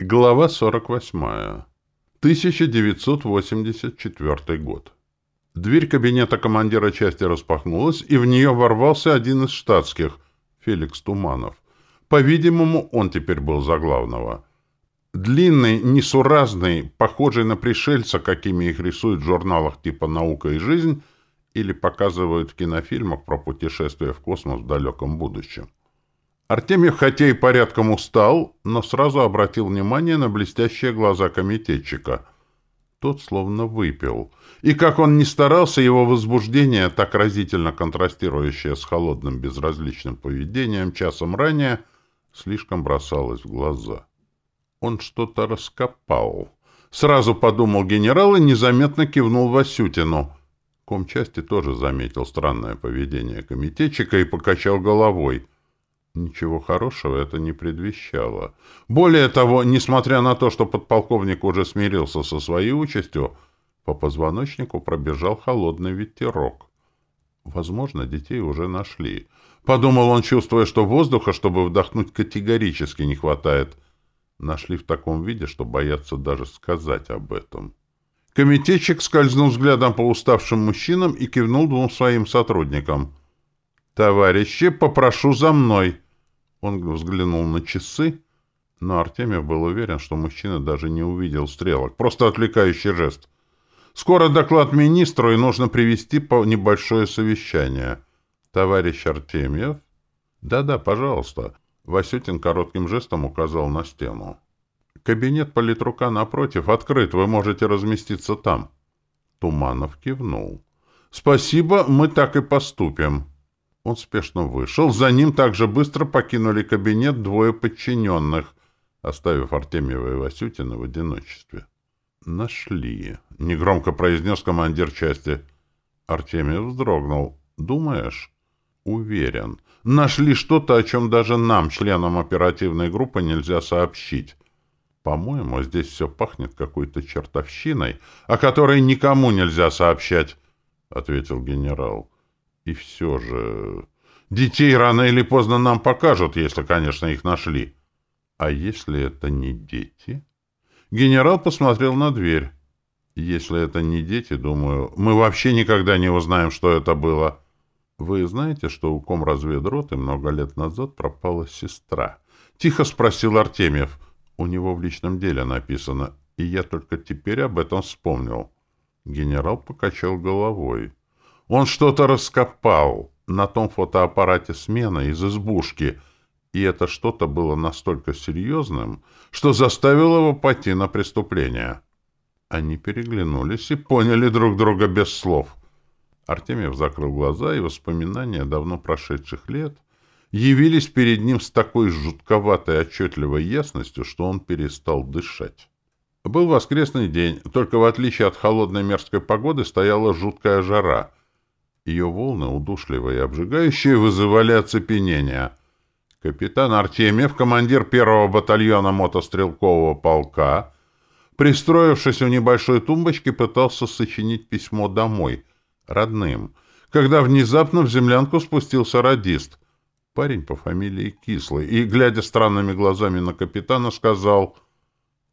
Глава 48. 1984 год. Дверь кабинета командира части распахнулась, и в нее ворвался один из штатских, Феликс Туманов. По-видимому, он теперь был за главного. Длинный, несуразный, похожий на пришельца, какими их рисуют в журналах типа «Наука и жизнь» или показывают в кинофильмах про путешествия в космос в далеком будущем. Артемьев хотя и порядком устал, но сразу обратил внимание на блестящие глаза комитетчика. Тот словно выпил. И как он ни старался, его возбуждение, так разительно контрастирующее с холодным безразличным поведением часом ранее, слишком бросалось в глаза. Он что-то раскопал. Сразу подумал генерал и незаметно кивнул Васютину. Комчасти тоже заметил странное поведение комитетчика и покачал головой — Ничего хорошего это не предвещало. Более того, несмотря на то, что подполковник уже смирился со своей участью, по позвоночнику пробежал холодный ветерок. Возможно, детей уже нашли. Подумал он, чувствуя, что воздуха, чтобы вдохнуть, категорически не хватает. Нашли в таком виде, что боятся даже сказать об этом. Комитетчик скользнул взглядом по уставшим мужчинам и кивнул двум своим сотрудникам. «Товарищи, попрошу за мной!» Он взглянул на часы, но Артемьев был уверен, что мужчина даже не увидел стрелок. Просто отвлекающий жест. «Скоро доклад министру, и нужно привести небольшое совещание. Товарищ Артемьев?» «Да-да, пожалуйста». Васютин коротким жестом указал на стену. «Кабинет политрука напротив открыт, вы можете разместиться там». Туманов кивнул. «Спасибо, мы так и поступим». Он спешно вышел. За ним также быстро покинули кабинет двое подчиненных, оставив Артемьева и Васютина в одиночестве. «Нашли», — негромко произнес командир части. Артемьев вздрогнул. «Думаешь?» «Уверен. Нашли что-то, о чем даже нам, членам оперативной группы, нельзя сообщить. По-моему, здесь все пахнет какой-то чертовщиной, о которой никому нельзя сообщать», — ответил генерал. И все же... Детей рано или поздно нам покажут, если, конечно, их нашли. А если это не дети? Генерал посмотрел на дверь. Если это не дети, думаю, мы вообще никогда не узнаем, что это было. Вы знаете, что у комразведроты много лет назад пропала сестра? Тихо спросил Артемьев. У него в личном деле написано, и я только теперь об этом вспомнил. Генерал покачал головой. Он что-то раскопал на том фотоаппарате смена из избушки, и это что-то было настолько серьезным, что заставило его пойти на преступление. Они переглянулись и поняли друг друга без слов. Артемьев закрыл глаза, и воспоминания давно прошедших лет явились перед ним с такой жутковатой отчетливой ясностью, что он перестал дышать. Был воскресный день, только в отличие от холодной мерзкой погоды стояла жуткая жара — ее волны, удушливые и обжигающие, вызывали оцепенение. Капитан Артемьев, командир первого батальона мотострелкового полка, пристроившись у небольшой тумбочки, пытался сочинить письмо домой, родным, когда внезапно в землянку спустился радист, парень по фамилии Кислый, и, глядя странными глазами на капитана, сказал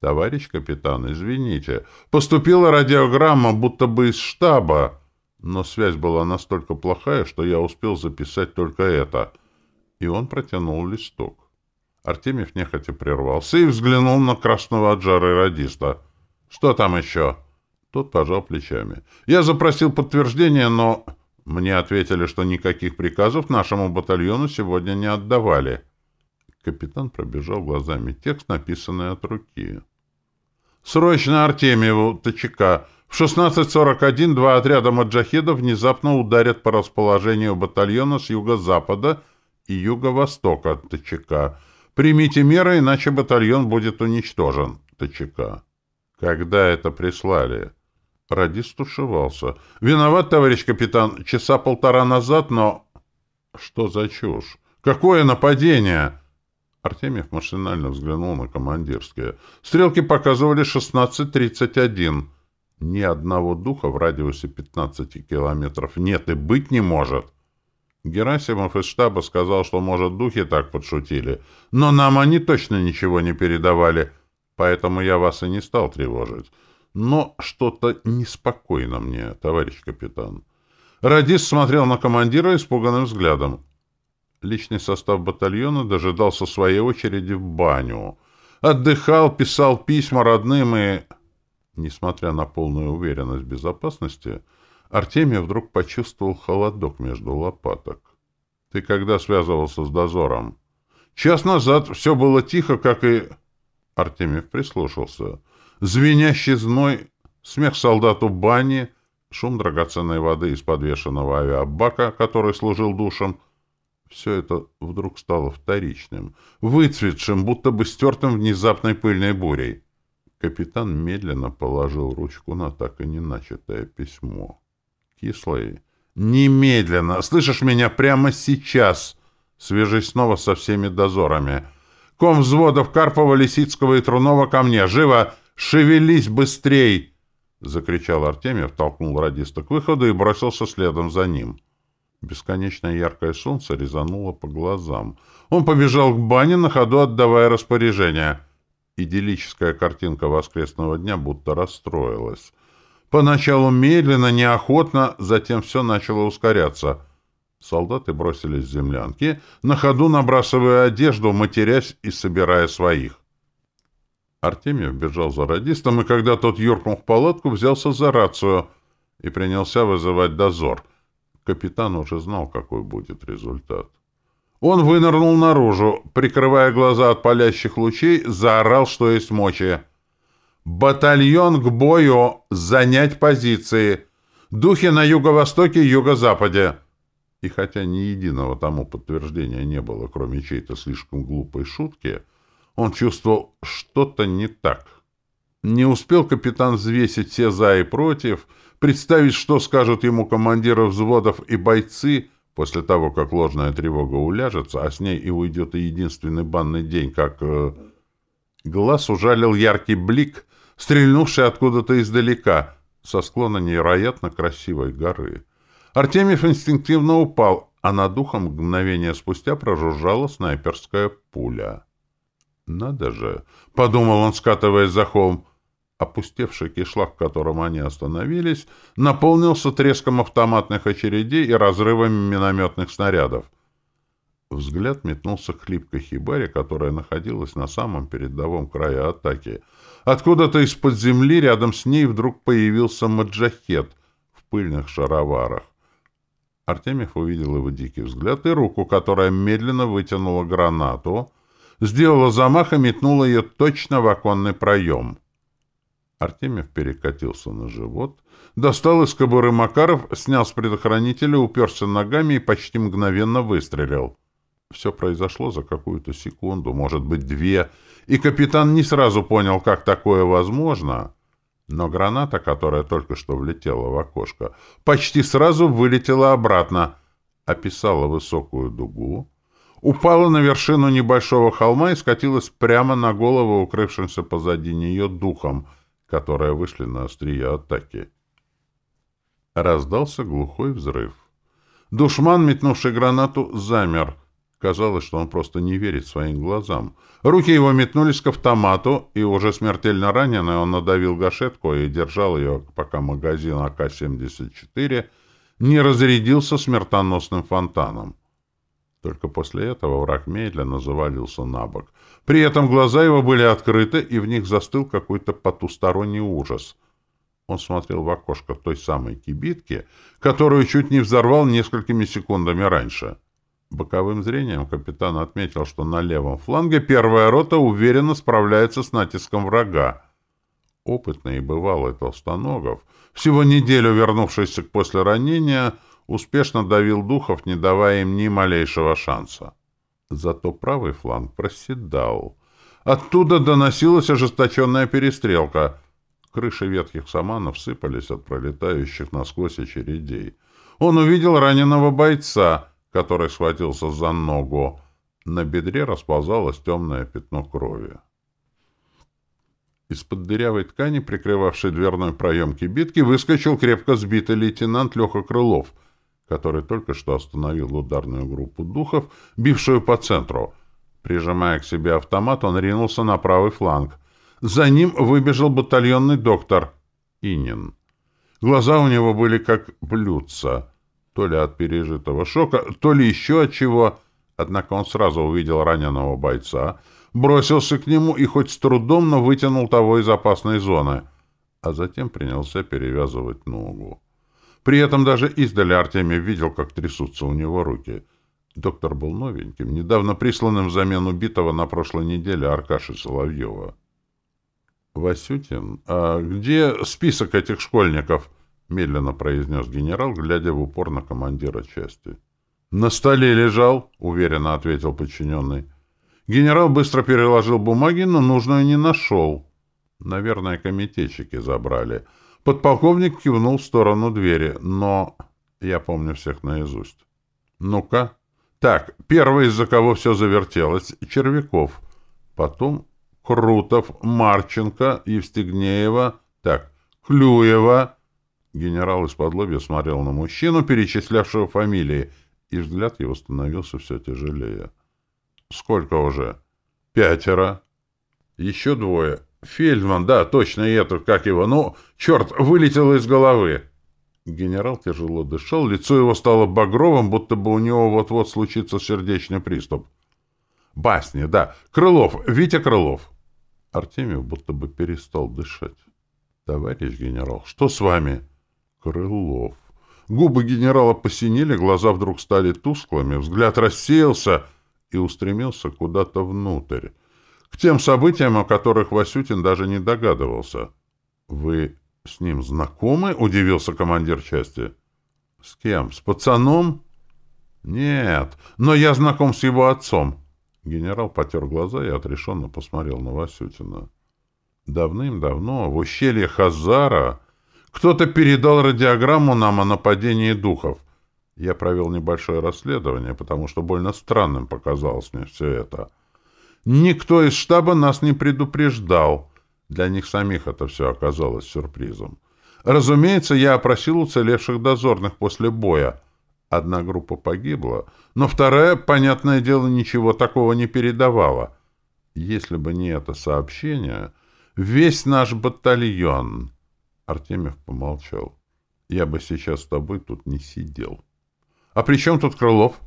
«Товарищ капитан, извините, поступила радиограмма будто бы из штаба» но связь была настолько плохая, что я успел записать только это. И он протянул листок. Артемьев нехотя прервался и взглянул на красного от жары радиста. «Что там еще?» Тот пожал плечами. «Я запросил подтверждение, но...» Мне ответили, что никаких приказов нашему батальону сегодня не отдавали. Капитан пробежал глазами текст, написанный от руки. «Срочно Артемьеву, ТЧК, в 16.41 два отряда маджахедов внезапно ударят по расположению батальона с юго-запада и юго-востока ТЧК. Примите меры, иначе батальон будет уничтожен. ТЧК. Когда это прислали? Радист тушевался. Виноват, товарищ капитан, часа полтора назад, но... Что за чушь? Какое нападение? Артемьев машинально взглянул на командирские. Стрелки показывали 16.31. Ни одного духа в радиусе 15 километров нет и быть не может. Герасимов из штаба сказал, что, может, духи так подшутили. Но нам они точно ничего не передавали. Поэтому я вас и не стал тревожить. Но что-то неспокойно мне, товарищ капитан. Радист смотрел на командира испуганным взглядом. Личный состав батальона дожидался своей очереди в баню. Отдыхал, писал письма родным и... Несмотря на полную уверенность в безопасности, Артемий вдруг почувствовал холодок между лопаток. «Ты когда связывался с дозором?» «Час назад все было тихо, как и...» Артемьев прислушался. Звенящий зной, смех солдату бани, шум драгоценной воды из подвешенного авиабака, который служил душем. Все это вдруг стало вторичным, выцветшим, будто бы стертым внезапной пыльной бурей. Капитан медленно положил ручку на так и не начатое письмо. Кислый. «Немедленно! Слышишь меня прямо сейчас!» Свяжись снова со всеми дозорами. Ком взводов Карпова, Лисицкого и Трунова ко мне. Живо! Шевелись быстрей!» Закричал Артемьев, толкнул радиста к выходу и бросился следом за ним. Бесконечно яркое солнце резануло по глазам. Он побежал к бане, на ходу отдавая распоряжение. Идиллическая картинка воскресного дня будто расстроилась. Поначалу медленно, неохотно, затем все начало ускоряться — Солдаты бросились в землянки, на ходу набрасывая одежду, матерясь и собирая своих. Артемьев бежал за радистом, и когда тот юркнул в палатку, взялся за рацию и принялся вызывать дозор. Капитан уже знал, какой будет результат. Он вынырнул наружу, прикрывая глаза от палящих лучей, заорал, что есть мочи. «Батальон к бою! Занять позиции! Духи на юго-востоке юго-западе!» И хотя ни единого тому подтверждения не было, кроме чьей-то слишком глупой шутки, он чувствовал что-то не так. Не успел капитан взвесить все «за» и «против», представить, что скажут ему командиры взводов и бойцы после того, как ложная тревога уляжется, а с ней и уйдет и единственный банный день, как... Э, глаз ужалил яркий блик, стрельнувший откуда-то издалека, со склона невероятно красивой горы. Артемьев инстинктивно упал, а над ухом мгновение спустя прожужжала снайперская пуля. «Надо же!» — подумал он, скатываясь за холм. Опустевший кишлак, в котором они остановились, наполнился треском автоматных очередей и разрывами минометных снарядов. Взгляд метнулся к хлипкой хибаре, которая находилась на самом передовом крае атаки. Откуда-то из-под земли рядом с ней вдруг появился маджахет в пыльных шароварах. Артемьев увидел его дикий взгляд и руку, которая медленно вытянула гранату, сделала замах и метнула ее точно в оконный проем. Артемьев перекатился на живот, достал из кобуры Макаров, снял с предохранителя, уперся ногами и почти мгновенно выстрелил. Все произошло за какую-то секунду, может быть, две, и капитан не сразу понял, как такое возможно — но граната, которая только что влетела в окошко, почти сразу вылетела обратно, описала высокую дугу, упала на вершину небольшого холма и скатилась прямо на голову укрывшимся позади нее духом, которые вышли на острие атаки. Раздался глухой взрыв. Душман, метнувший гранату, замер. Казалось, что он просто не верит своим глазам. Руки его метнулись к автомату, и уже смертельно раненый он надавил гашетку и держал ее, пока магазин АК-74 не разрядился смертоносным фонтаном. Только после этого враг медленно завалился на бок. При этом глаза его были открыты, и в них застыл какой-то потусторонний ужас. Он смотрел в окошко той самой кибитки, которую чуть не взорвал несколькими секундами раньше. Боковым зрением капитан отметил, что на левом фланге первая рота уверенно справляется с натиском врага. Опытный и бывалый Толстоногов, всего неделю вернувшийся после ранения, успешно давил духов, не давая им ни малейшего шанса. Зато правый фланг проседал. Оттуда доносилась ожесточенная перестрелка. Крыши ветхих саманов сыпались от пролетающих насквозь очередей. Он увидел раненого бойца — который схватился за ногу. На бедре расползалось темное пятно крови. Из-под дырявой ткани, прикрывавшей дверной проем кибитки, выскочил крепко сбитый лейтенант Леха Крылов, который только что остановил ударную группу духов, бившую по центру. Прижимая к себе автомат, он ринулся на правый фланг. За ним выбежал батальонный доктор Инин. Глаза у него были как блюдца, то ли от пережитого шока, то ли еще от чего. Однако он сразу увидел раненого бойца, бросился к нему и хоть с трудом, но вытянул того из опасной зоны, а затем принялся перевязывать ногу. При этом даже издали Артемий видел, как трясутся у него руки. Доктор был новеньким, недавно присланным взамен убитого на прошлой неделе Аркаши Соловьева. «Васютин, а где список этих школьников?» — медленно произнес генерал, глядя в упор на командира части. «На столе лежал», — уверенно ответил подчиненный. Генерал быстро переложил бумаги, но нужную не нашел. Наверное, комитетчики забрали. Подполковник кивнул в сторону двери, но... Я помню всех наизусть. «Ну-ка». Так, первый, из-за кого все завертелось, Червяков. Потом Крутов, Марченко, Евстигнеева. Так, Клюева. Генерал из-под смотрел на мужчину, перечислявшего фамилии, и взгляд его становился все тяжелее. «Сколько уже?» «Пятеро». «Еще двое. Фельдман, да, точно, и этот, как его, ну, черт, вылетело из головы». Генерал тяжело дышал, лицо его стало багровым, будто бы у него вот-вот случится сердечный приступ. «Басни, да. Крылов, Витя Крылов». Артемьев будто бы перестал дышать. «Товарищ генерал, что с вами?» «Крылов». Губы генерала посинели, глаза вдруг стали тусклыми, взгляд рассеялся и устремился куда-то внутрь, к тем событиям, о которых Васютин даже не догадывался. «Вы с ним знакомы?» — удивился командир части. «С кем? С пацаном?» «Нет, но я знаком с его отцом». Генерал потер глаза и отрешенно посмотрел на Васютина. Давным-давно в ущелье Хазара кто-то передал радиограмму нам о нападении духов. Я провел небольшое расследование, потому что больно странным показалось мне все это. Никто из штаба нас не предупреждал. Для них самих это все оказалось сюрпризом. Разумеется, я опросил уцелевших дозорных после боя. Одна группа погибла, но вторая, понятное дело, ничего такого не передавала. Если бы не это сообщение, весь наш батальон... Артемьев помолчал. Я бы сейчас с тобой тут не сидел. А при чем тут Крылов?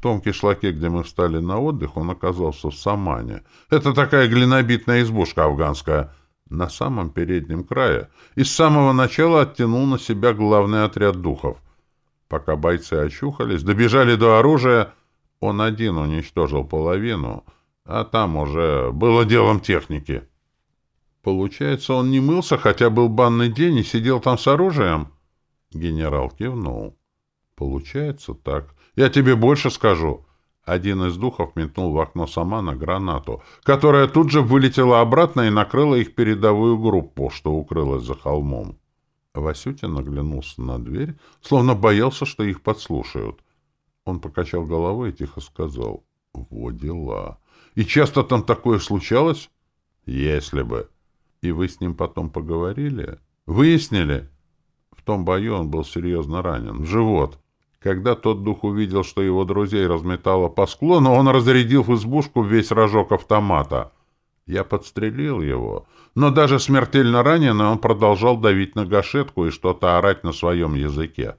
В том кишлаке, где мы встали на отдых, он оказался в Самане. Это такая глинобитная избушка афганская. На самом переднем крае. И с самого начала оттянул на себя главный отряд духов — Пока бойцы очухались, добежали до оружия, он один уничтожил половину, а там уже было делом техники. Получается, он не мылся, хотя был банный день и сидел там с оружием? Генерал кивнул. Получается так. Я тебе больше скажу. Один из духов метнул в окно Самана гранату, которая тут же вылетела обратно и накрыла их передовую группу, что укрылась за холмом. Васютин оглянулся на дверь, словно боялся, что их подслушают. Он покачал головой и тихо сказал, «Во дела! И часто там такое случалось?» «Если бы!» «И вы с ним потом поговорили?» «Выяснили?» В том бою он был серьезно ранен, в живот. Когда тот дух увидел, что его друзей разметало по склону, он разрядил в избушку весь рожок автомата — я подстрелил его, но даже смертельно раненый он продолжал давить на гашетку и что-то орать на своем языке.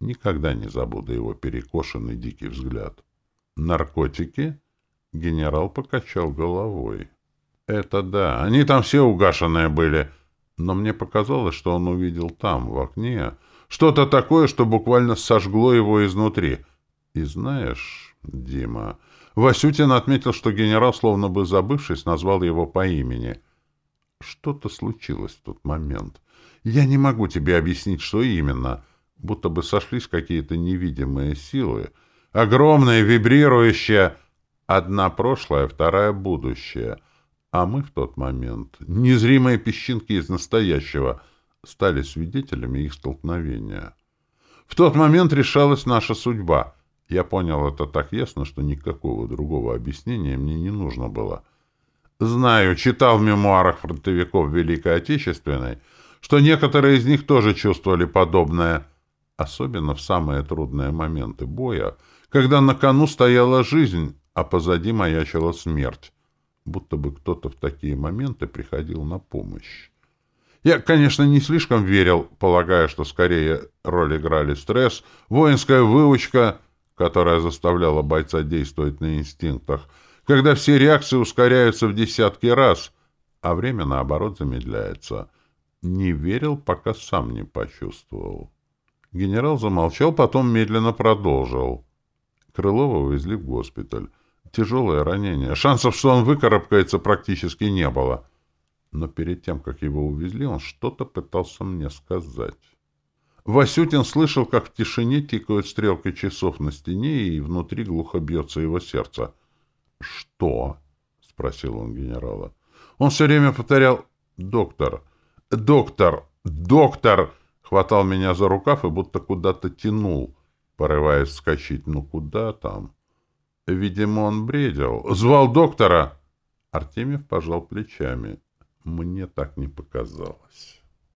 Никогда не забуду его перекошенный дикий взгляд. «Наркотики?» — генерал покачал головой. «Это да, они там все угашенные были, но мне показалось, что он увидел там, в окне, что-то такое, что буквально сожгло его изнутри. И знаешь, Дима...» Васютин отметил, что генерал, словно бы забывшись, назвал его по имени. Что-то случилось в тот момент. Я не могу тебе объяснить, что именно. Будто бы сошлись какие-то невидимые силы. Огромные, вибрирующие. Одна прошлое, вторая будущее. А мы в тот момент, незримые песчинки из настоящего, стали свидетелями их столкновения. В тот момент решалась наша судьба — я понял это так ясно, что никакого другого объяснения мне не нужно было. Знаю, читал в мемуарах фронтовиков Великой Отечественной, что некоторые из них тоже чувствовали подобное, особенно в самые трудные моменты боя, когда на кону стояла жизнь, а позади маячила смерть. будто бы кто-то в такие моменты приходил на помощь. Я, конечно, не слишком верил, полагая, что скорее роль играли стресс, воинская выучка, которая заставляла бойца действовать на инстинктах, когда все реакции ускоряются в десятки раз, а время, наоборот, замедляется. Не верил, пока сам не почувствовал. Генерал замолчал, потом медленно продолжил. Крылова увезли в госпиталь. Тяжелое ранение. Шансов, что он выкарабкается, практически не было. Но перед тем, как его увезли, он что-то пытался мне сказать. Васютин слышал, как в тишине тикают стрелки часов на стене, и внутри глухо бьется его сердце. «Что?» — спросил он генерала. Он все время повторял «Доктор! Доктор! Доктор!» Хватал меня за рукав и будто куда-то тянул, порываясь вскочить. «Ну куда там?» Видимо, он бредил. «Звал доктора!» Артемьев пожал плечами. Мне так не показалось.